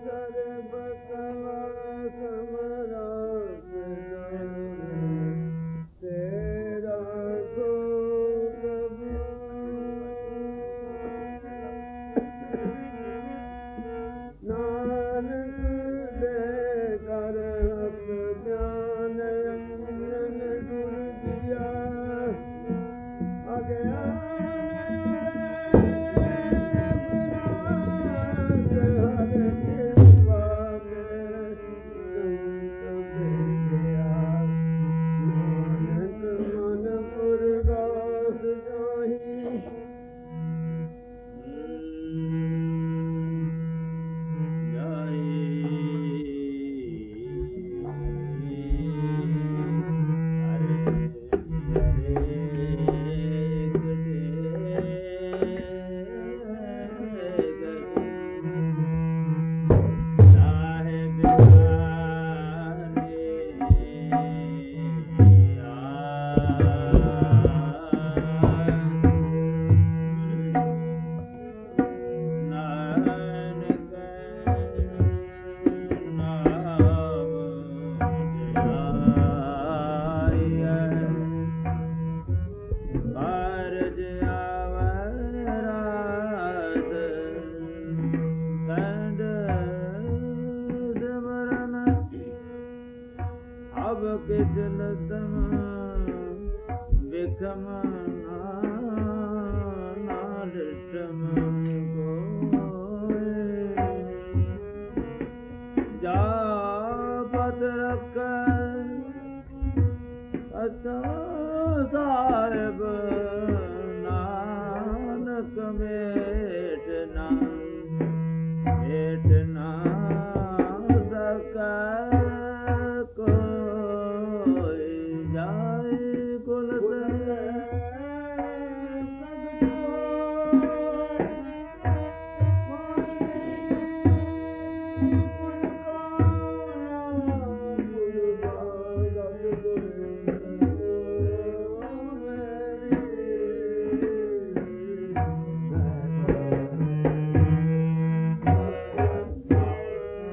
ਨਾਨਕ ਭਾਵ ਕੇ ਜਲ ਦਮ ਵਿਖਮ ਨਾਲ ਟਮ ਕੋਏ। ਜਾ ਬਦ ਰਕ ਅਤਾ ਸਾਹਿਬ ਨਾਨਕ ਮੇਟ ਨਾ ਮੇਟ ਨਾ ਸਕਾ